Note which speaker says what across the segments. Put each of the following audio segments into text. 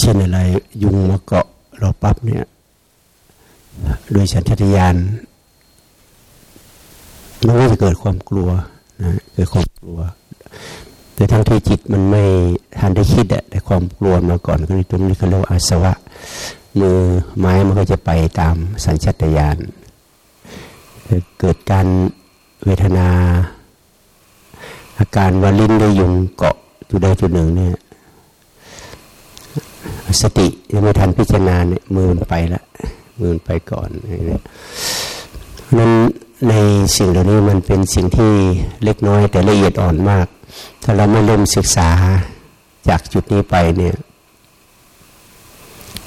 Speaker 1: เช่นอะไรยุงมาเกาะเราปั๊บเนี่ยโดยสัญชาตญาณมันก็จะเกิดความกลัวนะเกิดความกลัว แต่ทั้งที่จิตมันไม่ทันได้คิดอะแต่ความกลัวมาก่อนก็เลยตรงนี้เขาเรียกว่าอาสวะมือไม้มันก็จะไปตามสัญชาตญาณเกิดการเวทนา อาการวาลินได้ยุงเกาะจุดใดจุดหนึ่งเนี่ย สติยังไม่ทันพิจารณาเนี่ยมือมันไปละมือมันไปก่อนเนี่ยนั้นในสิ่งเหล่านี้มันเป็นสิ่งที่เล็กน้อยแต่ละเอียดอ่อนมาก ถ้าเราไม่เริ่มศึกษาจากจุดนี้ไปเนี่ย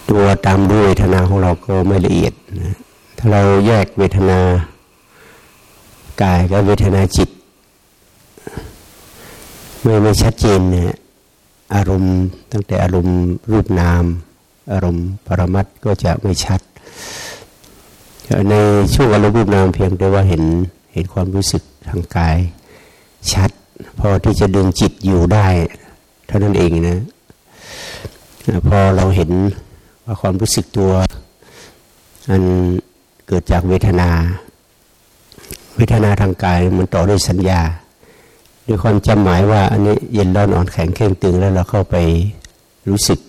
Speaker 1: ตัวตามด้วยเวทนาของเราก็ไม่ละเอียดนะถ้าเราแยกเวทนากายกับเวทนาจิต ไม่ไม่ชัดเจนเนี่ย อารมณ์ตั้งแต่อารมณ์รูปนาม อารมณ์ปรมัตก็จะไม่ชัด ในช่วงอารมณ์รูปนามเพียงแต่ว่าเห็นเห็นความรู้สึกทางกายชัด พอที่จะดึงจิตอยู่ได้ เท่านั้นเองนะพอเราเห็นว่าความรู้สึกตัวอันเกิดจากเวทนา เวทนาทางกายมันต่อด้วยสัญญา ด้วยความจำหมายว่าอันนี้เย็นร้อนอ่อนแข็งเข่งตึงแล้วเราเข้าไปรู้สึก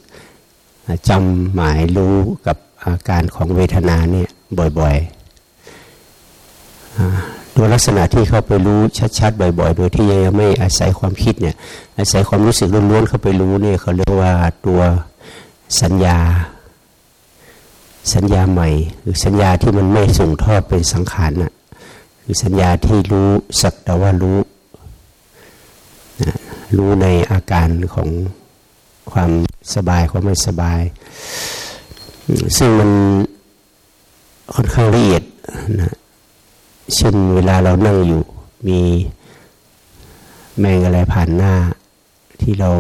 Speaker 1: จำหมายรู้กับอาการของเวทนาเนี่ยบ่อยๆโดยลักษณะที่เข้าไปรู้ชัดๆ บ่อย ๆ โดยที่ยังไม่อาศัยความคิดเนี่ยอาศัยความรู้สึกล้วนๆเข้าไปรู้เนี่ยเขาเรียกว่าตัวสัญญา สัญญาใหม่หรือสัญญาที่มันไม่ส่งทอดเป็นสังขารน่ะคือสัญญาที่รู้สักแต่ว่ารู้ รู้ในอาการของความสบายความไม่สบาย ซึ่งมันค่อนข้างละเอียดนะเช่นเวลาเรานั่งอยู่มีแมงอะไรผ่านหน้า ที่เรา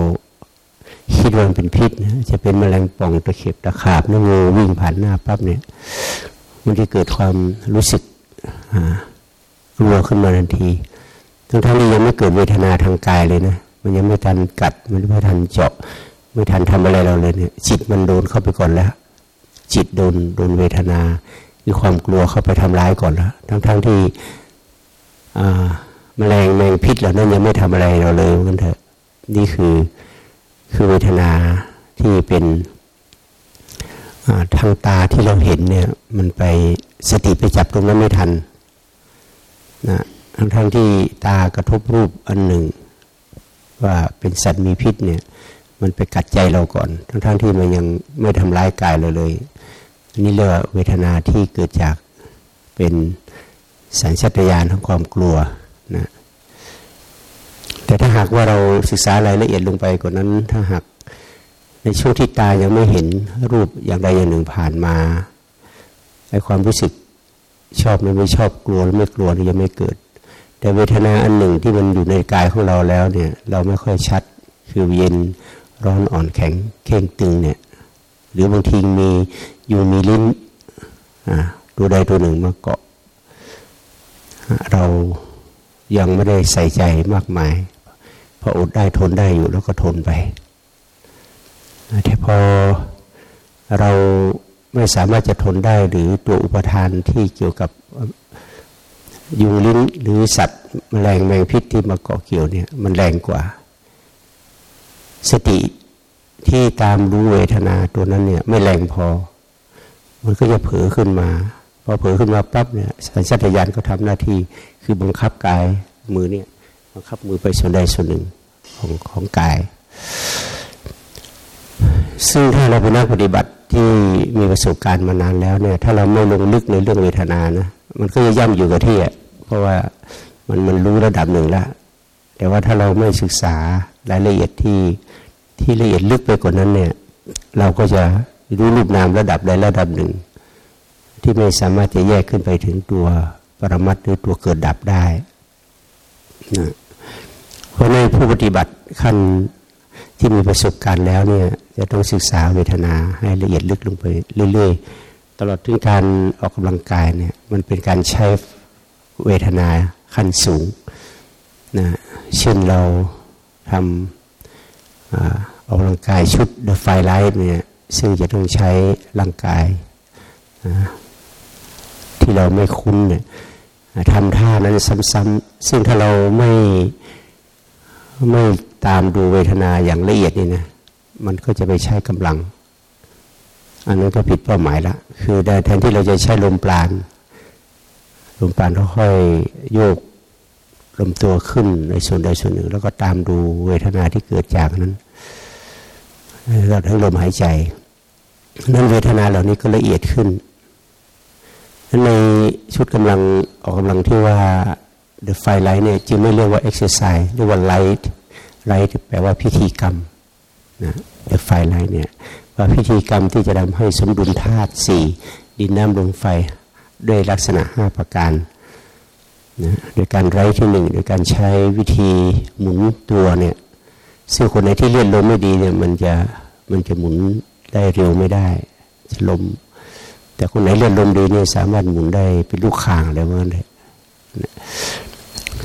Speaker 1: คิดว่าเป็นพิษนะจะเป็นแมลงป่องตะเข็บตะขาบน้งูวิ่งผ่านหน้าปั๊บเนี่ยมันจะเกิดความรู้สึกกลัวขึ้นมาทันทีทั้งทั้งนี้ยังไม่เกิดเวทนาทางกายเลยนะ มันยังไม่ทันกัด มันไม่ทันเจาะ ไม่ทันทำอะไรเราเลยเนี่ยจิตมันโดนเข้าไปก่อนแล้ว จิตโดนโดนเวทนามีความกลัวเข้าไปทำร้ายก่อนแล้วทั้งทั้งที่แมลงแมงพิษเหล่านั้นยังไม่ทำอะไรเราเลยมันเถอะนี่คือคือเวทนาที่เป็นทางตาที่เราเห็นเนี่ยมันไปสติไปจับตรงนั้นไม่ทันนะทั้งทั้งที่ตากระทบรูปอันหนึ่ง ว่าเป็นสัตว์มีพิษเนี่ย มันไปกัดใจเราก่อน ทั้งทั้งที่มันยังไม่ทำร้ายกายเราเลยอันนี้เรียกว่าเวทนาที่เกิดจากเป็นสัญชาตญาณของความกลัวนะแต่ถ้าหากว่าเราศึกษารายละเอียดลงไปกว่านั้น ถ้าหากในช่วงที่ตายังไม่เห็นรูปอย่างใดอย่างหนึ่งผ่านมาไอความรู้สึกชอบไม่ไม่ชอบกลัวหรือไม่กลัวนี่ยังไม่เกิด แต่เวทนาอันหนึ่งที่มันอยู่ในกายของเราแล้วเนี่ย เราไม่ค่อยชัดคือเย็นร้อนอ่อนแข็งเข่งตึงเนี่ย หรือบางทีมีอยู่มีลิ้นตัวใดตัวหนึ่งมาเกาะ เรายังไม่ได้ใส่ใจมากมายพออดได้ทนได้อยู่แล้วก็ทนไปแต่พอเราไม่สามารถจะทนได้หรือตัวอุปทานที่เกี่ยวกับ ยุงลิ้นหรือสัตว์แมลงแมงพิษที่มาเกาะเกี่ยวเนี่ยมันแรงกว่า สติที่ตามรู้เวทนาตัวนั้นเนี่ยไม่แรงพอ มันก็จะเผลอขึ้นมาพอเผลอขึ้นมาปั๊บเนี่ยสัญชาตญาณก็ทำหน้าที่คือบังคับกายมือเนี่ยบังคับมือไปส่วนใดส่วนหนึ่งของของกาย ซึ่งถ้าเราเป็นนักปฏิบัติที่มีประสบการณ์มานานแล้วเนี่ยถ้าเราไม่ลงลึกในเรื่องเวทนานะ มันก็จะย่ำอยู่กับที่เพราะว่ามันมันรู้ระดับหนึ่งแล้วแต่ว่าถ้าเราไม่ศึกษารายละเอียดที่ที่ละเอียดลึกไปกว่านั้นเนี่ย เราก็จะรู้รูปนามระดับใดระดับหนึ่ง ที่ไม่สามารถจะแยกขึ้นไปถึงตัวปรมัตหรือตัวเกิดดับได้นะเพราะในผู้ปฏิบัติขั้นที่มีประสบการณ์แล้วเนี่ย จะต้องศึกษาเวทนาให้ละเอียดลึกลงไปเรื่อยๆ ตลอดถึงการออกกำลังกายเนี่ยมันเป็นการใช้เวทนาขั้นสูงนะเช่นเราทำออกกำลังกายชุด The Firelight เนี่ยซึ่งจะต้องใช้ร่างกายที่เราไม่คุ้นเนี่ยทำท่านั้นซ้ำๆซึ่งถ้าเราไม่ไม่ตามดูเวทนาอย่างละเอียดนี่นะมันก็จะไปใช้กำลัง อันนั้นก็ผิดเป้าหมายละคือแทนที่เราจะใช้ลมปราณลมปราณค่อยโยกลมตัวขึ้นในส่วนใดส่วนหนึ่ง แล้วก็ตามดูเวทนาที่เกิดจากนั้นเราทั้งลมหายใจนั้นเวทนาเหล่านี้ก็ละเอียดขึ้นนั้นในชุดกำลังออกกำลังที่ว่า the firelight เนี่ยจึงไม่เรียกว่า exercise เรียกว่า light light แปลว่าพิธีกรรมนะ the firelight เนี่ย ว่าพิธีกรรมที่จะทำให้สมดุลธาตุสี่ดินน้ำลมไฟด้วยลักษณะห้าประการนะโดยการไร้ที่หนึ่งโดยการใช้วิธีหมุนตัวเนี่ยซึ่งคนไหนที่เลื่อนลมไม่ดีเนี่ยมันจะมันจะหมุนได้เร็วไม่ได้ลม แต่คนไหนเลื่อนลมดีเนี่ยสามารถหมุนได้เป็นลูกคางอะไรประมาณนี้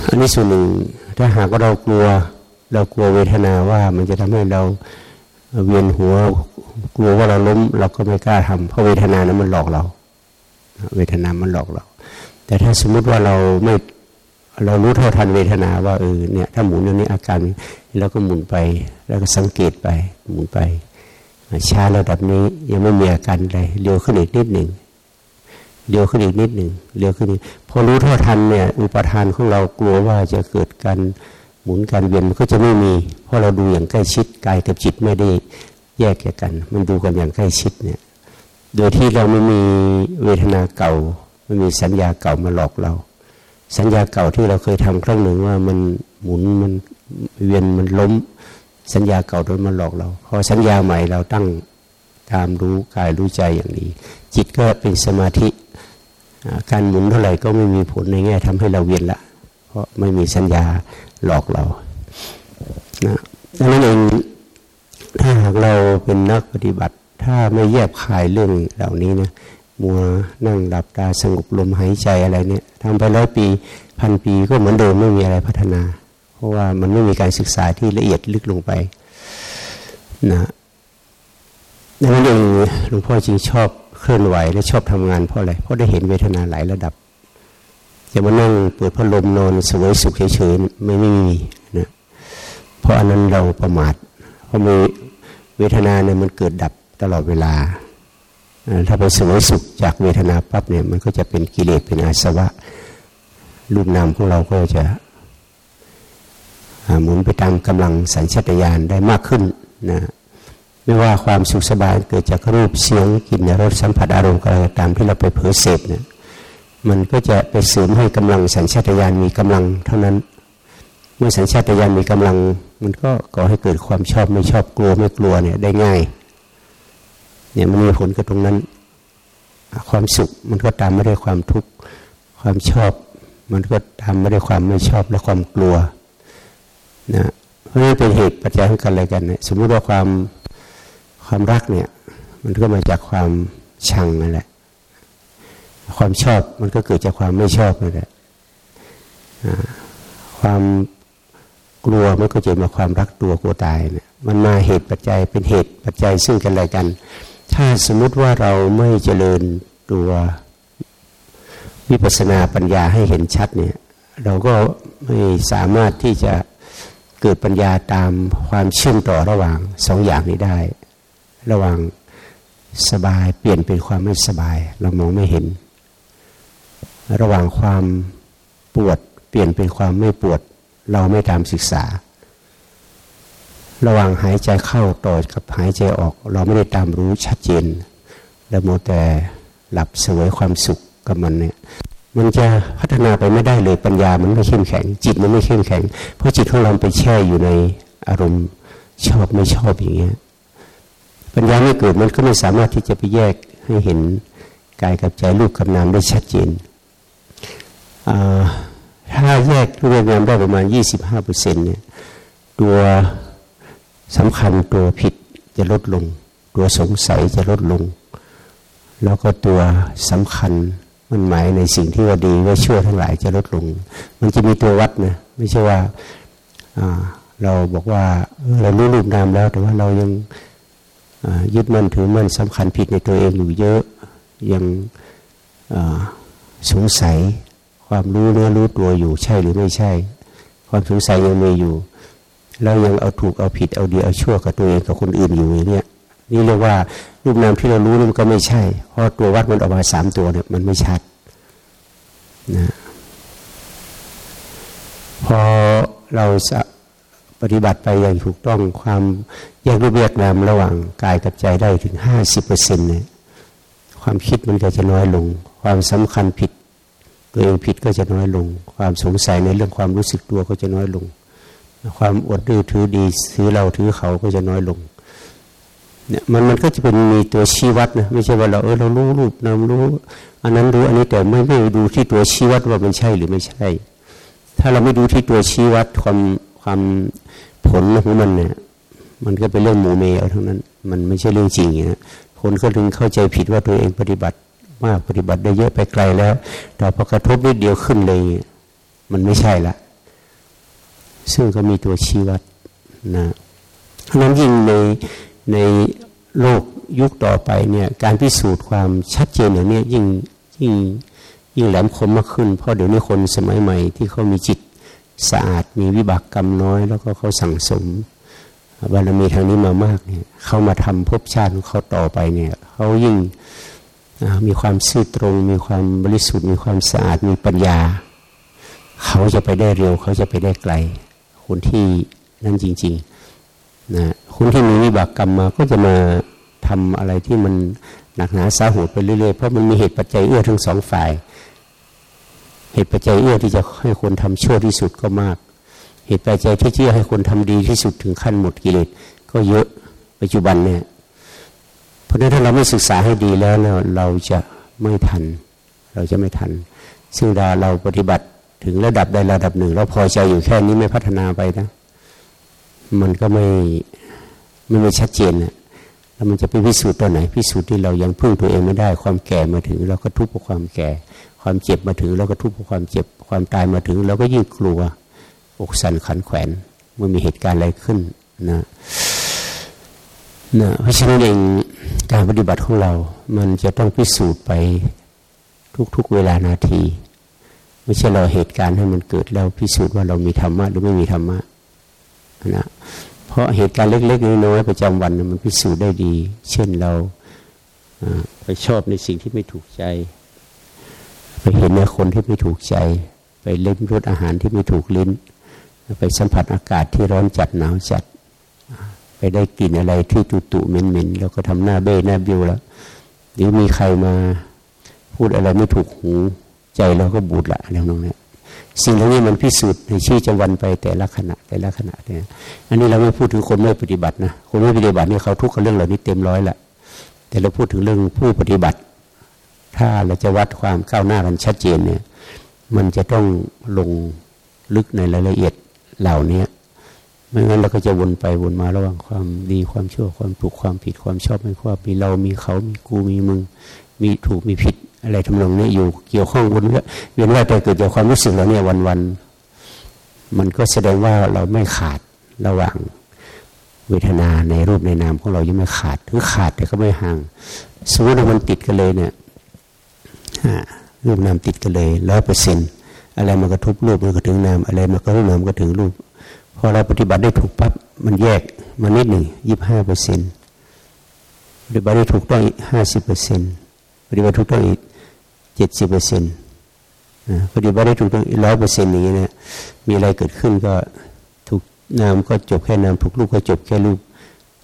Speaker 1: อันนี้ส่วนหนึ่งถ้าหากว่าเรากลัวเรากลัวเวทนาว่ามันจะทำให้เรา เวียนหัวกลัวว่าเราล้ม เราก็ไม่กล้าทำเพราะเวทนานั้นมันหลอกเรา เวทนามันหลอกเรา แต่ถ้าสมมุติว่าเราไม่เรารู้เท่าทันเวทนาว่าเออเนี่ยถ้าหมุนอย่างนี้อาการแล้วก็หมุนไป แล้วก็สังเกตไปหมุนไปช้าระดับนี้ยังไม่มีอาการอะไรเร็วขึ้นอีกนิดหนึ่งเร็วขึ้นอีกนิดหนึ่งเร็วขึ้นอีกพอรู้เท่าทันเนี่ยอุปทานของเรากลัวว่าจะเกิดการ หมุนการเวียนมันก็จะไม่มี เพราะเราดูอย่างใกล้ชิดกายกับจิตไม่ได้แยกกัน มันดูกันอย่างใกล้ชิดเนี่ยโดยที่เราไม่มีเวทนาเก่าไม่มีสัญญาเก่ามาหลอกเรา สัญญาเก่าที่เราเคยทำครั้งหนึ่งว่ามันหมุนมันเวียนมันล้ม สัญญาเก่าโดนมาหลอกเราพอสัญญาใหม่เราตั้งตามรู้กายรู้ใจอย่างนี้ จิตก็เป็นสมาธิการหมุนเท่าไหร่ก็ไม่มีผลในแง่ทำให้เราเวียนละ เพราะไม่มีสัญญา หลอกเรานะดังนั้นเองถ้าหากเราเป็นนักปฏิบัติ ถ้าไม่แยบคายเรื่องเหล่านี้นะมัวนั่งหลับตาสงบลมหายใจอะไรเนี่ยทำไปร้อยปีพันปีก็เหมือนเดิมไม่มีอะไรพัฒนา เพราะว่ามันไม่มีการศึกษาที่ละเอียดลึกลงไปนะดังนั้นเองหลวงพ่อจึงชอบเคลื่อนไหวและชอบทำงานเพราะอะไรเพราะได้เห็นเวทนาหลายระดับ จะมานั่งเปิดพัดลมนอนสวยสุขเฉยๆไม่ไม่มีนะเพราะอันนั้นเราประมาทเพราะมีเวทนาเนี่ยมันเกิดดับตลอดเวลา ถ้าไปสวยสุขจากเวทนาปั๊บเนี่ยมันก็จะเป็นกิเลสเป็นอาสวะ รูปนามของเราก็จะหมุนไปตามกำลังสัญชาตญาณได้มากขึ้นนะไม่ว่าความสุขสบายเกิดจากรูปเสียงกลิ่นรสสัมผัสอารมณ์อะไรตามที่เราไปเผยเสพเนี่ย มันก็จะไปเสริมให้กำลังสัญชาตญาณมีกำลังเท่านั้น เมื่อสัญชาตญาณมีกำลัง มันก็ก่อให้เกิดความชอบไม่ชอบกลัวไม่กลัวเนี่ยได้ง่ายเนี่ยมันมีผลกับตรงนั้น ความสุขมันก็ตามไม่ได้ความทุกข์ความชอบ มันก็ตามไม่ได้ความไม่ชอบและความกลัวนะเพราะนี่เป็นเหตุปัจจัยของกันอะไรกันเนี่ยสมมุติว่าความความรักเนี่ย มันก็มาจากความชังนั่นแหละ ความชอบมันก็เกิดจากความไม่ชอบนั่นแหละความกลัวมันก็จะมาความรักตัวกลัวตายเนี่ยมันมาเหตุปัจจัยเป็นเหตุปัจจัยซึ่งกันและกัน ถ้าสมมุติว่าเราไม่เจริญตัววิปัสนาปัญญาให้เห็นชัดเนี่ย เราก็ไม่สามารถที่จะเกิดปัญญาตามความเชื่อมต่อระหว่างสองอย่างนี้ได้ ระหว่างสบายเปลี่ยนเป็นความไม่สบาย เรามองไม่เห็น ระหว่างความปวดเปลี่ยนเป็นความไม่ปวด เราไม่ตามศึกษา ระหว่างหายใจเข้าต่อกับหายใจออก เราไม่ได้ตามรู้ชัดเจน แล้วโมแต่หลับเสวยความสุขกับมันเนี่ยมันจะพัฒนาไปไม่ได้เลยปัญญามันไม่เข้มแข็ง จิตมันไม่เข้มแข็ง เพราะจิตของเราไปแช่อยู่ในอารมณ์ชอบไม่ชอบอย่างเงี้ยปัญญาไม่เกิดมันก็ไม่สามารถที่จะไปแยกให้เห็นกายกับใจรูปกับนามได้ชัดเจน ถ้าแยกรูปนามได้ประมาณ 25เปอร์เซ็นต์เนี่ยตัวสำคัญตัวผิดจะลดลง ตัวสงสัยจะลดลง แล้วก็ตัวสำคัญมันหมายในสิ่งที่ว่าดีว่าชั่วทั้งหลายจะลดลง มันจะมีตัววัดนะไม่ใช่ว่าเราบอกว่าเรารู้รูปนามแล้ว แต่ว่าเรายังยึดมั่นถือมั่นสำคัญผิดในตัวเองอยู่เยอะยังสงสัย ความรู้เนื้อรู้ตัวอยู่ใช่หรือไม่ใช่ ความสงสัยยังมีอยู่ เรายังเอาถูกเอาผิดเอาดีเอาชั่วกับตัวเองกับคนอื่นอยู่อย่างนี้นี่เรียกว่ารูปนามที่เรารู้นี่มันก็ไม่ใช่ เพราะตัววัดมันออกมาสามตัวเนี่ยมันไม่ชัดนะพอเราปฏิบัติไปอย่างถูกต้องความแยกรูปแยกนามระหว่างกายกับใจได้ถึงห้าสิบเปอร์เซ็นต์เนี่ยความคิดมันก็จะน้อยลง ความสำคัญผิด ตัวเองผิดก็จะน้อยลง ความสงสัยในเรื่องความรู้สึกตัวก็จะน้อยลง ความอดดื้อถือดีถือเราถือเขาก็จะน้อยลงเนี่ยมันมันก็จะเป็นมีตัวชี้วัดนะไม่ใช่ว่าเราเออเรารู้รูปนามรู้ อันนั้นรู้อันนี้แต่ไม่ไม่ดูที่ตัวชี้วัดว่ามันใช่หรือไม่ใช่ ถ้าเราไม่ดูที่ตัวชี้วัดความความผลของมันเนี่ยมันก็เป็นเรื่องโมเมเอาทั้งนั้น มันไม่ใช่เรื่องจริงนะคนก็ถึงเข้าใจผิดว่าตัวเองปฏิบัติ มากปฏิบัติได้เยอะไปไกลแล้ว แต่พอกระทบนิดเดียวขึ้นเลย มันไม่ใช่ละซึ่งก็มีตัวชี้วัดนะเพราะนั้นยิ่งในในโลกยุคต่อไปเนี่ยการพิสูจน์ความชัดเจนอย่างนี้ยิ่งยิ่งยิ่งแหลมคมมากขึ้น เพราะเดี๋ยวนี้คนสมัยใหม่ ที่เขามีจิตสะอาดมีวิบากกรรมน้อย แล้วก็เขาสั่งสมบารมีทางนี้มามากเนี่ยเขามาทำภพชาติของเขาต่อไปเนี่ยเขายิ่ง มีความซื่อตรง มีความบริสุทธิ์ มีความสะอาดมีปัญญา เขาจะไปได้เร็ว เขาจะไปได้ไกล คนที่นั่นจริงๆนะคนที่มีวิบากกรรมมาก็จะมาทำอะไรที่มันหนักหนาสาหัสไปเรื่อยๆ เพราะมันมีเหตุปัจจัยเอื้อทั้งสองฝ่าย เหตุปัจจัยเอื้อที่จะให้คนทำชั่วที่สุดก็มาก เหตุปัจจัยที่เชื่อให้คนทำดีที่สุดถึงขั้นหมดกิเลสก็เยอะปัจจุบันเนี่ย เพราะนั้นถ้าเราไม่ศึกษาให้ดีแล้วเราจะไม่ทัน เราจะไม่ทัน ซึ่งเราเราปฏิบัติถึงระดับใดระดับหนึ่ง เราพอใจอยู่แค่นี้ไม่พัฒนาไปนะ มันก็ไม่ไม่ไม่ชัดเจนนะแล้วมันจะไปพิสูจน์ตัวไหนพิสูจน์ที่เรายังพึ่งตัวเองไม่ได้ ความแก่มาถึง เราก็ทุบกับความแก่ ความเจ็บมาถึง เราก็ทุบกับความเจ็บ ความตายมาถึง เราก็ยิ่งกลัวอกสั่นขันแขวนเมื่อมีเหตุการณ์อะไรขึ้นนะ นะเพราะฉะนั้นเองการปฏิบัติของเรา มันจะต้องพิสูจน์ไปทุกๆเวลานาที ไม่ใช่ราเหตุการณ์ให้มันเกิดแล้วพิสูจน์ว่าเรามีธรรมะหรือไม่มีธรรมะนะเพราะเหตุการณ์เล็กๆน้อยๆประจำวันมันพิสูจน์ได้ดี เช่นเราไปชอบในสิ่งที่ไม่ถูกใจ ไปเห็นในคนที่ไม่ถูกใจ ไปเล่นรสอาหารที่ไม่ถูกลิ้น ไปสัมผัสอากาศที่ร้อนจัดหนาวจัด ไปได้กลิ่นอะไรที่ตุตุเหม็นๆแล้วก็ทำหน้าเบ้หน้าบิวแล้วหรือมีใครมาพูดอะไรไม่ถูกหูใจเราก็บูดละแล้วน้องเนี่ยสิ่งเหล่านี้มันพิสูจน์ในชีวิตวันไปแต่ละขณะแต่ละขณะเนี่ยอันนี้เราไม่พูดถึงคนไม่ปฏิบัตินะคนไม่ปฏิบัตินี่เขาทุกข์กับเรื่องเหล่านี้เต็มร้อยละแต่เราพูดถึงเรื่องผู้ปฏิบัติ ถ้าเราจะวัดความก้าวหน้ากันชัดเจนเนี่ย มันจะต้องลงลึกในรายละเอียดเหล่านี้ ไม่งั้นเราก็จะวนไปวนมาระหว่างความดีความชั่วความถูกความผิดความชอบไม่ชอบมีเรามีเขามีกูมีมึง มีถูกมีผิดอะไรทำนองนี้อยู่เกี่ยวข้องวนเวียนว่ายไปเกิดจากความรู้สึกเราเนี่ยวันวันมันก็แสดงว่าเราไม่ขาดระหว่างเวทนาในรูปในนามของเรายังไม่ขาดถึงขาดแต่ก็ไม่ห่าง สมมติว่ามันติดกันเลยเนี่ยรูปนามติดกันเลยร้อยเปอร์เซ็นต์อะไรมันกระทบรูปมันก็ถึงนามอะไรมันก็รูปนามก็ถึงรูป พอเราปฏิบัติได้ถูกปั๊บมันแยกมานิดหนึ่งยี่บห้าเปอร์เซ็นต์ปฏิบัติได้ถูกต้องอีกห้าสิบเปอร์เซ็นต์ปฏิบัติถูกต้องอีกเจ็ดสิบเปอร์เซ็นต์ปฏิบัติได้ถูกต้องอีกร้อยเปอร์เซ็นต์อย่างนี้นะมีอะไรเกิดขึ้นก็ถูกนามก็จบแค่นามถูกลูกก็จบแค่ลูก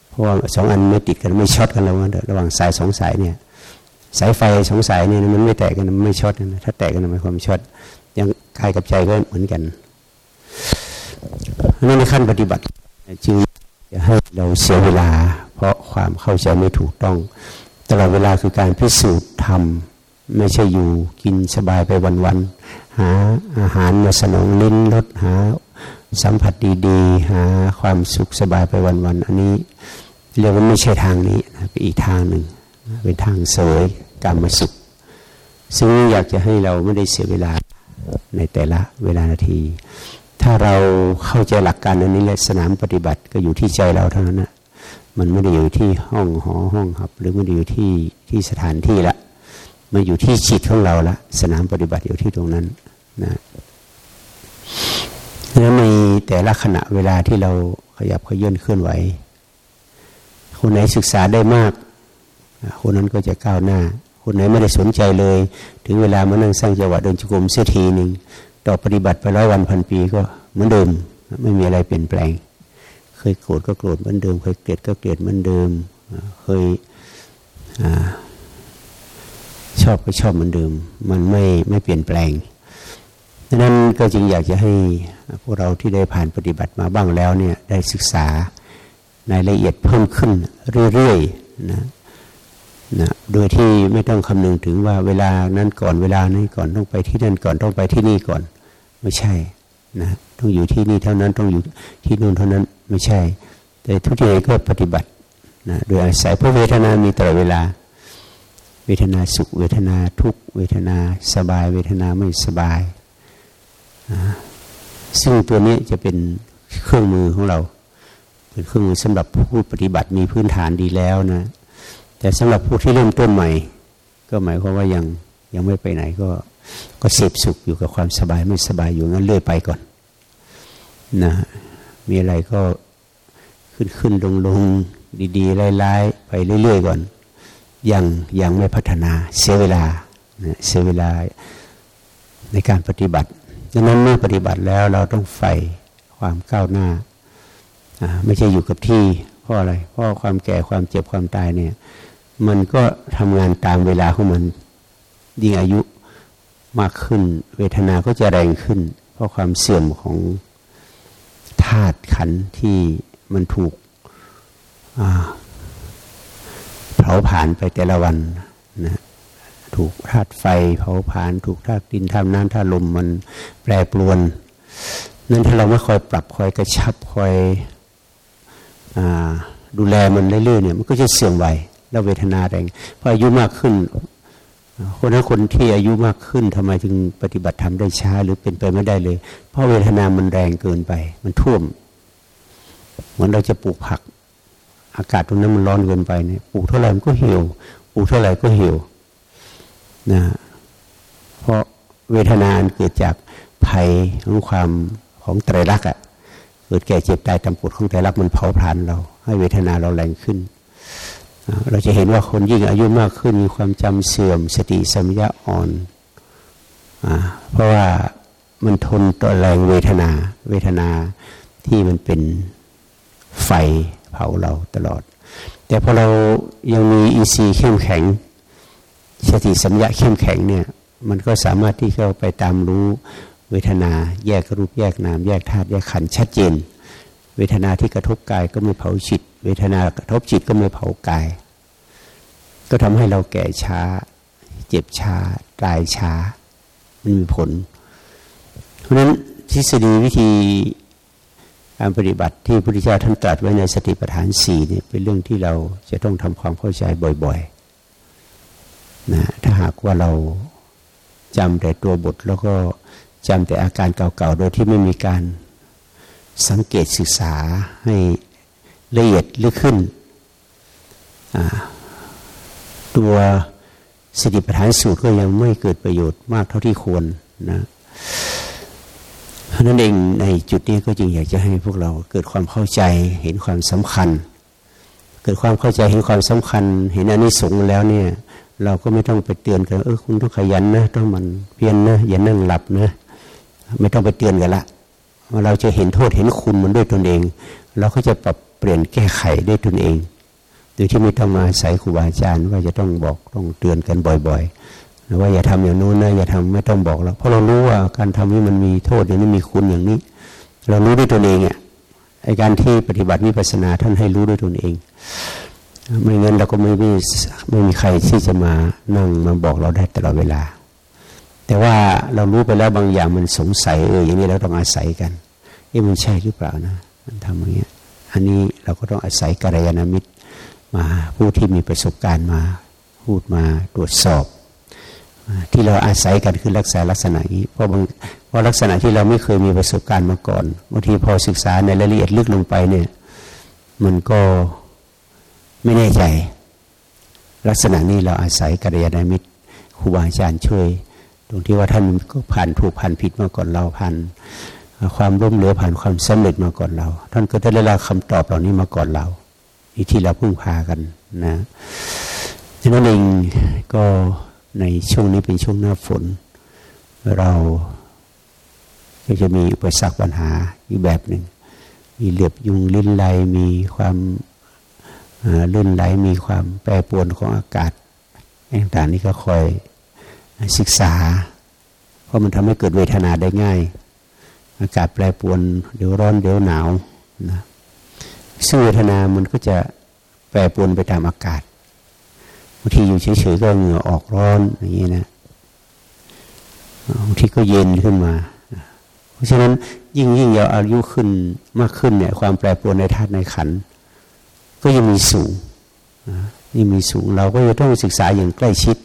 Speaker 1: เพราะว่าสองอันไม่ติดกันไม่ช็อตกันแล้วระหว่างสายสองสายเนี่ยสายไฟสองสายเนี่ยมันไม่แตกกันมันไม่ช็อตนะถ้าแตกกันมันความช็อตยังกายกับใจก็เหมือนกัน นั่นในขั้นปฏิบัติจึงจะให้เราเสียเวลา เพราะความเข้าใจไม่ถูกต้อง ตลอดเวลาคือการพิสูจน์ทำไม่ใช่อยู่กินสบายไปวันๆหาอาหารมาสนองลิ้นลดหาสัมผัสดีๆ หาความสุขสบายไปวันๆอันนี้เรียกว่าไม่ใช่ทางนี้เป็นอีกทางหนึ่งเป็นทางเสวยกรรมาสุข ซึ่งอยากจะให้เราไม่ได้เสียเวลาในแต่ละเวลานาที ถ้าเราเข้าใจหลักการอันนี้และสนามปฏิบัติก็อยู่ที่ใจเราเท่านั้นนะมันไม่ได้อยู่ที่ห้องหอห้องครับ หรือไม่ได้อยู่ที่ที่สถานที่ละมันอยู่ที่จิตของเราละสนามปฏิบัติอยู่ที่ตรงนั้นนะแล้วในแต่ละขณะเวลาที่เราขยับขยื่นเคลื่อนไหว คนไหนศึกษาได้มาก คนนั้นก็จะก้าวหน้า คนไหนไม่ได้สนใจเลย ถึงเวลามานั่งสร้างจังหวะเดินจุกรมเสียทีหนึ่ง ต่อปฏิบัติไปร้อยวันพันปีก็เหมือนเดิม ไม่มีอะไรเปลี่ยนแปลง เคยโกรธก็โกรธเหมือนเดิม เคยเกลียดก็เกลียดเหมือนเดิม เคยชอบก็ชอบเหมือนเดิม มันไม่ไม่เปลี่ยนแปลงดังนั้นก็จึงอยากจะให้พวกเราที่ได้ผ่านปฏิบัติมาบ้างแล้วเนี่ยได้ศึกษาในละเอียดเพิ่มขึ้นเรื่อยๆนะนะโดยที่ไม่ต้องคำนึงถึงว่าเวลานั้นก่อนเวลานี้ก่อนต้องไปที่นั่นก่อนต้องไปที่นี่ก่อน ไม่ใช่นะต้องอยู่ที่นี่เท่านั้นต้องอยู่ที่นู่นเท่านั้นไม่ใช่ แต่ทุกทีก็ปฏิบัตินะโดยอาศัยพระเวทนามีตลอดเวลา เวทนาสุข เวทนาทุกเวทนาสบาย เวทนาไม่สบายซึ่งตัวนี้จะเป็นเครื่องมือของเรา เป็นเครื่องมือสำหรับผู้ปฏิบัติมีพื้นฐานดีแล้วนะ แต่สำหรับผู้ที่เริ่มต้นใหม่ ก็หมายความว่ายังยังไม่ไปไหนก็ ก็เสพสุขอยู่กับความสบายไม่สบายอยู่งั้นเลื่อยไปก่อนนะมีอะไรก็ขึ้นขึ้นลงลงดีๆไล่ๆไปเรื่อย ๆ ก่อน ยังยังไม่พัฒนาเสียเวลาเสียเวลาในการปฏิบัติดังนั้นเมื่อปฏิบัติแล้วเราต้องใฝ่ความก้าวหน้า ไม่ใช่อยู่กับที่เพราะอะไร เพราะความแก่ความเจ็บความตายเนี่ย มันก็ทำงานตามเวลาของมันยิ่งอายุ มากขึ้น เวทนาก็จะแรงขึ้น เพราะความเสื่อมของธาตุขันที่มันถูกเผาผ่านไปแต่ละวันนะถูกธาตุไฟเผาผลาญถูกธาตุดินธาตุน้ำธาตุลมมันแปรปรวน นั้นถ้าเราไม่คอยปรับคอยกระชับคอยอดูแลมันเรื่อยๆเนี่ยมันก็จะเสื่อมไวแล้วเวทนาแรงพออายุมากขึ้น คนนั้นคนที่อายุมากขึ้นทำไมถึงปฏิบัติทำได้ช้า หรือเป็นไปไม่ได้เลย เพราะเวทนามันแรงเกินไป มันท่วม เหมือนเราจะปลูกผัก อากาศตรงนั้นมันร้อนเกินไปเนี่ยปลูกเท่าไหร่มันก็เหี่ยวปลูกเท่าไหร่ก็เหี่ยวนะเพราะเวทนาเกิดจากภัยของความของไตรลักษณ์อะเกิดแก่เจ็บตายตำปุดของไตรลักษณ์มันเผาผลาญเรา ให้เวทนาเราแรงขึ้น เราจะเห็นว่าคนยิ่งอายุมากขึ้นมีความจำเสื่อมสติสัมยาอ่อนอเพราะว่ามันทนต่อแรงเวทนา เวทนาที่มันเป็นไฟเผาเราตลอด แต่พอเรายังมีอีซีเข้มแข็ง สติสัมยาเข้มแข็งเนี่ยมันก็สามารถที่เข้าไปตามรู้เวทนาแยกรูปแยกนาม แยกธาตุแยกขันธ์ชัดเจน เวทนาที่กระทบกายก็ไม่เผาจิต เวทนากระทบจิตก็ไม่เผากาย ก็ทำให้เราแก่ช้า เจ็บช้า ตายช้า มันมีผล เพราะนั้นทฤษฎีวิธีการปฏิบัติที่พระพุทธเจ้าท่านตรัสไว้ในสติปัฏฐานสี่เนี่ยเป็นเรื่องที่เราจะต้องทำความเข้าใจบ่อยๆนะถ้าหากว่าเราจำแต่ตัวบทแล้วก็จำแต่อาการเก่าๆ โดยที่ไม่มีการสังเกตศึกษาให้ ละเอียดลึกขึ้น ตัวสติปัฏฐานสูตรก็ยังไม่เกิดประโยชน์มากเท่าที่ควรนะเพราะนั้นเองในจุดนี้ก็จึงอยากจะให้พวกเราเกิดความเข้าใจเห็นความสำคัญ เกิดความเข้าใจเห็นความสำคัญ เห็นอนิสงส์แล้วเนี่ยเราก็ไม่ต้องไปเตือนกันเออคุณต้องขยันนะต้องมันเพียรนนะอย่านั่งหลับนะไม่ต้องไปเตือนกันละเราจะเห็นโทษเห็นคุณมันด้วยตนเอง เราก็จะปรับ เปลี่ยนแก้ไขได้ตนเอง โดยที่ไม่ต้องมาใส่ครูบาอาจารย์ว่าจะต้องบอกต้องเตือนกันบ่อยๆว่าอย่าทำอย่างนู้นนะอย่าทำไม่ต้องบอกเราเพราะเรารู้ว่าการทำนี้มันมีโทษอย่างนี้มีคุณอย่างนี้ เรารู้ด้วยตนเองอะไอการที่ปฏิบัติวิปัสสนาท่านให้รู้ด้วยตนเอง ไม่งั้นเราก็ไม่มีไม่มีใครที่จะมานั่งมาบอกเราได้ตลอดเวลา แต่ว่าเรารู้ไปแล้วบางอย่างมันสงสัยเอออย่างนี้เราต้องอาศัยกันเอ๊ะมันใช่หรือเปล่านะ มันทำอย่างเงี้ย อันนี้เราก็ต้องอาศัยกัลยาณมิตรมาผู้ที่มีประสบการณ์มาพูดมาตรวจสอบ ที่เราอาศัยกันคือรักษาลักษณะนี้เพราะบางเพราะลักษณะที่เราไม่เคยมีประสบการณ์มาก่อนบางทีพอศึกษาในรายละเอียดลึกลงไปเนี่ยมันก็ไม่แน่ใจ ลักษณะนี้เราอาศัยกัลยาณมิตรครูบาอาจารย์ช่วย ตรงที่ว่าท่านก็ผ่านถูกผ่านผิดมาก่อนเราผ่าน ความร่มเหลือผ่านความสำเร็จมาก่อนเรา ท่านก็ได้รับคำตอบเหล่านี้มาก่อนเราที่เราพึ่งพากันนะฉะนั้นเองก็ในช่วงนี้เป็นช่วงหน้าฝน เราก็จะมีอุปสรรคปัญหาอีกแบบหนึ่ง มีเหลือบยุงลิ้นไหลมีความลื่นไหลมีความแปรปรวนของอากาศต่างๆนี้ก็คอยศึกษา เพราะมันทำให้เกิดเวทนาได้ง่าย อากาศแปรปรวนเดี๋ยวร้อนเดี๋ยวหนาวนะซึ่งเวทนามันก็จะแปรปรวนไปตามอากาศบางทีอยู่เฉยๆก็เหงื่อออกร้อนอย่างนี้นะบางทีก็เย็นขึ้นมา เพราะฉะนั้นยิ่งยิ่งเราอายุขึ้นมากขึ้นเนี่ย ความแปรปรวนในธาตุในขัน ก็ยังมีสูงนี่มีสูงเราก็จะต้องศึกษาอย่างใกล้ชิด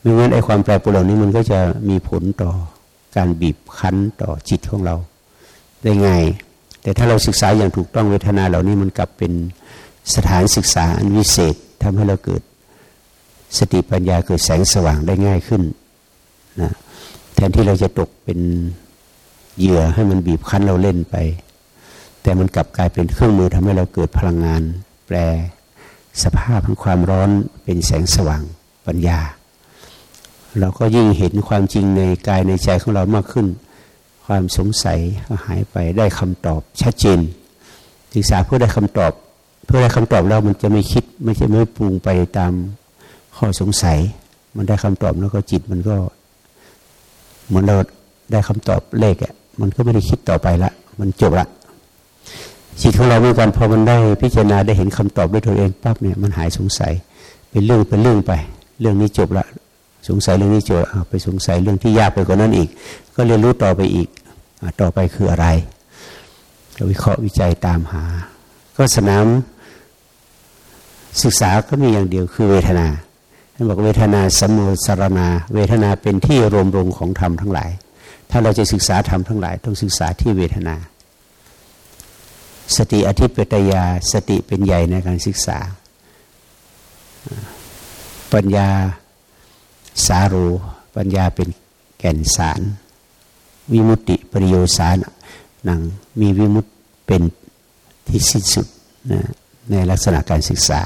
Speaker 1: ไม่งั้นไอ้ความแปรปรวนเหล่านี้มันก็จะมีผลต่อ การบีบคั้นต่อจิตของเรา ได้ไงแต่ถ้าเราศึกษาอย่างถูกต้องเวทนาเหล่านี้มันกลับเป็นสถานศึกษาอันวิเศษทำให้เราเกิด สติปัญญาเกิดแสงสว่างได้ง่ายขึ้นนะแทนที่เราจะตกเป็นเหยื่อให้มันบีบคั้นเราเล่นไป แต่มันกลับกลายเป็นเครื่องมือทำให้เราเกิดพลังงาน แปลสภาพของความร้อนเป็นแสงสว่างปัญญา เราก็ยิ่งเห็นความจริงในกายในใจของเรามากขึ้น ความสงสัยก็หายไปได้คำตอบชัดเจนศึกษาเพื่อได้คำตอบ เพื่อได้คำตอบแล้วมันจะไม่คิดไม่ใช่ไม่ปรุงไปตามข้อสงสัย มันได้คำตอบแล้วก็จิตมันก็เหมือนเราได้คำตอบเลขอะมันก็ไม่ได้คิดต่อไปละ มันจบละจิตของเราเมื่อกันพอมันได้พิจารณาได้เห็นคำตอบด้วยตัวเองปั๊บเนี่ยมันหายสงสัย เป็นเรื่องเป็นเรื่องไป เรื่องนี้จบละ สงสัยเรื่องนี้จบไปสงสัยเรื่องที่ยากไปกว่านั้นอีก ก็เรียนรู้ต่อไปอีกอต่อไปคืออะไรก็วิเคราะห์วิจัยตามหา ก็สนามศึกษาก็มีอย่างเดียวคือเวทนาท่านบอกเวทนาสมุสรณาเวทนาเป็นที่รวมรงของธรรมทั้งหลาย ถ้าเราจะศึกษาธรรมทั้งหลาย ต้องศึกษาที่เวทนา สติอธิปตยาสติเป็นใหญ่ในการศึกษา ปัญญา สารูปัญญาเป็นแก่นสาร วิมุตติปริโยสารนังมีวิมุตติเป็นที่สิ้นสุดนะในลักษณะการศึกษา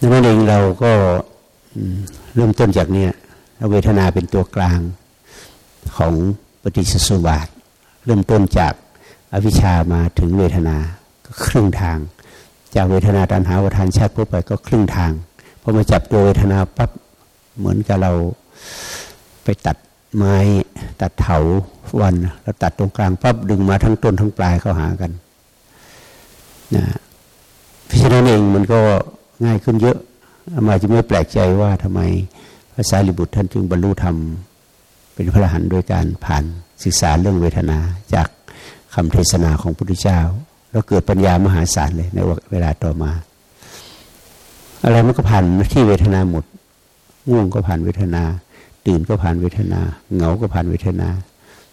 Speaker 1: ดังนั้นเองเราก็เริ่มต้นจากนี้เวทนาเป็นตัวกลางของปฏิจจสมบาท เริ่มต้นจากอวิชามาถึงเวทนาก็ครึ่งทาง จากเวทนาตัณหาวทานชาติพบไปก็ครึ่งทางพอมาจับตัวเวทนาปั๊บ เหมือนกับเราไปตัดไม้ตัดเถาวันเราตัดตรงกลางปั๊บดึงมาทั้งต้นทั้งปลายเข้าหากันนะเพราะฉะนั้นเองมันก็ง่ายขึ้นเยอะมาจะไม่แปลกใจว่าทำไมพระสารีบุตรท่านจึงบรรลุธรรมเป็นพระอรหันต์โดยการผ่านศึกษาเรื่องเวทนาจากคำเทศนาของพระพุทธเจ้า แล้วเกิดปัญญามหาศาลเลยในเวลาต่อมา อะไรมันก็ผ่านที่เวทนาหมด ง่วงก็ผ่านเวทนา ตื่นก็ผ่านเวทนา เหงาก็ผ่านเวทนา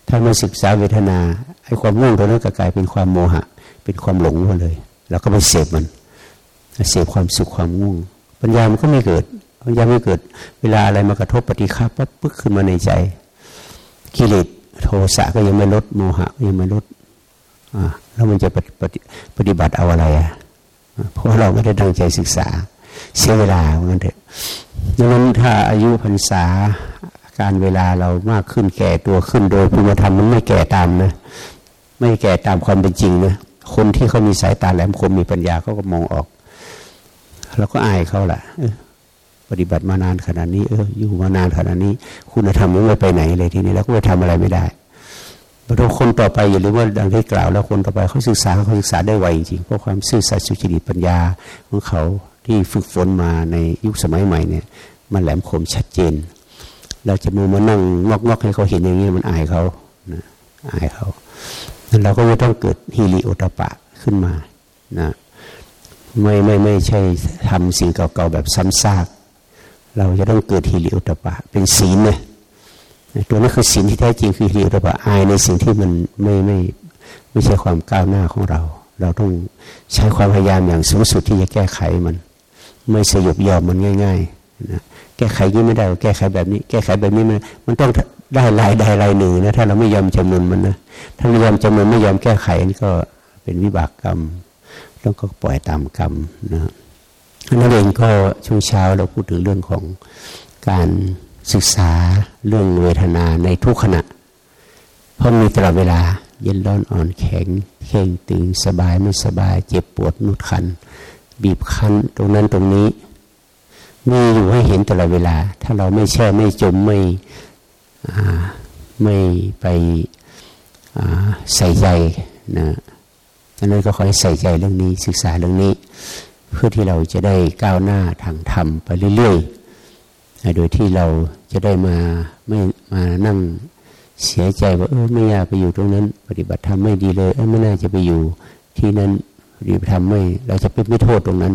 Speaker 1: ถ้ามาศึกษาเวทนาไอ้ความง่วงตัวนั้นก็กลายเป็นความโมหะ เป็นความหลงไปเลย แล้วก็ไปเสพมันเสพความสุขความง่วง ปัญญามันก็ไม่เกิดปัญญาไม่เกิด เวลาอะไรมากระทบปฏิฆาปั๊บปึ๊กขึ้นมาในใจกิเลสโทสะก็ยังไม่ลดโมหะก็ยังไม่ลดแล้วมันจะปฏิบัติเอาอะไรอะเพราะเราไม่ได้ดังใจศึกษา เสียเวลาเหมือนกันเถอะ ดังนั้นถ้าอายุพรรษาการเวลาเรามากขึ้นแก่ตัวขึ้นโดยภูมิธรรมมันไม่แก่ตามนะ ไม่แก่ตามความเป็นจริงนะคนที่เขามีสายตาแหลมคมมีปัญญาเขาก็มองออกเราก็อายเขาแหละปฏิบัติมานานขนาดนี้เอออยู่มานานขนาดนี้ คุณธรรมมันไม่ไปไหนเลยทีนี้เราก็ไปทำอะไรไม่ได้บางคนต่อไปอย่าลืมว่าดังที่กล่าวแล้วคนต่อไปเขาศึกษาเขาศึกษาได้ไวจริงเพราะความซื่อสัตย์สุจริตปัญญาของเขา ที่ฝึกฝนมาในยุคสมัยใหม่เนี่ย มันแหลมคมชัดเจน เราจะมือมานั่งงอกๆให้เขาเห็นอย่างนี้มันอายเขานะอายเขานั้นเราก็จะต้องเกิดฮิริโอตปะขึ้นมานะไม่ไม่ไม่ใช่ทำสิ่งเก่าๆแบบซ้ำซาก เราจะต้องเกิดฮิริโอตปะ เป็นศีลนะตัวนั้นคือสิ่งที่แท้จริงคือที่เราบอกอายในสิ่งที่มันไม่ไม่ไม่ใช่ความก้าวหน้าของเรา เราต้องใช้ความพยายามอย่างสูงสุดที่จะแก้ไขมัน ไม่สยบยอมมันง่ายๆนะแก้ไขนี้ไม่ได้ แก้ไขแบบนี้ แก้ไขแบบนี้มันมันต้องได้ลายใดลายหนึ่งนะถ้าเราไม่ยอมจำนวนมันนะถ้าไม่ยอมจำนวนไม่ยอมแก้ไขนี่ก็เป็นวิบากกรรมแล้วก็ปล่อยตามกรรมนะนั่นเองก็ช่วงเช้าเราพูดถึงเรื่องของการศึกษาเรื่องเวทนาในทุกขณะ เพราะมีตลอดเวลา เย็นร้อนอ่อนแข็งเข่งตึงสบายไม่สบาย เจ็บปวดนุดคัน บีบคั้นตรงนั้นตรงนี้มีอยู่ให้เห็นตลอดเวลา ถ้าเราไม่แช่ไม่จมไม่ไม่ไปใส่ใจนะดังนั้นก็ขอให้ใส่ใจเรื่องนี้ศึกษาเรื่องนี้ เพื่อที่เราจะได้ก้าวหน้าทางธรรมไปเรื่อยๆ โดยที่เราจะได้มาไม่มานั่งเสียใจว่าเออไม่อยากไปอยู่ตรงนั้น ปฏิบัติธรรมไม่ดีเลยเออไม่น่าจะไปอยู่ที่นั้น ปฏิบัติธรรมไม่เราจะไปไม่โทษตรงนั้น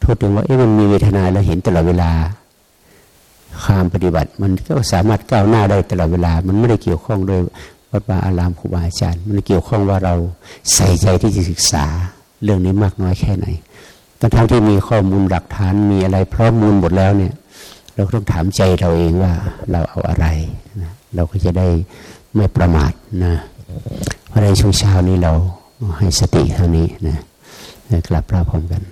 Speaker 1: โทษตรงว่าเอ๊ะมันมีเวทนาเราเห็นตลอดเวลาความปฏิบัติ มันก็สามารถก้าวหน้าได้ตลอดเวลา มันไม่ได้เกี่ยวข้องด้วยวัดวาอารามครูบาอาจารย์ มันเกี่ยวข้องว่าเราใส่ใจที่จะศึกษาเรื่องนี้มากน้อยแค่ไหนตอนทั้งที่มีข้อมูลหลักฐานมีอะไรพร้อมมูลหมดแล้วเนี่ย เราต้องถามใจเราเองว่าเราเอาอะไรนะเราก็จะได้ไม่ประมาทนะเพราะในช่วงเช้านี้เราให้สติเท่านี้นะ กลับพระพร้อมกัน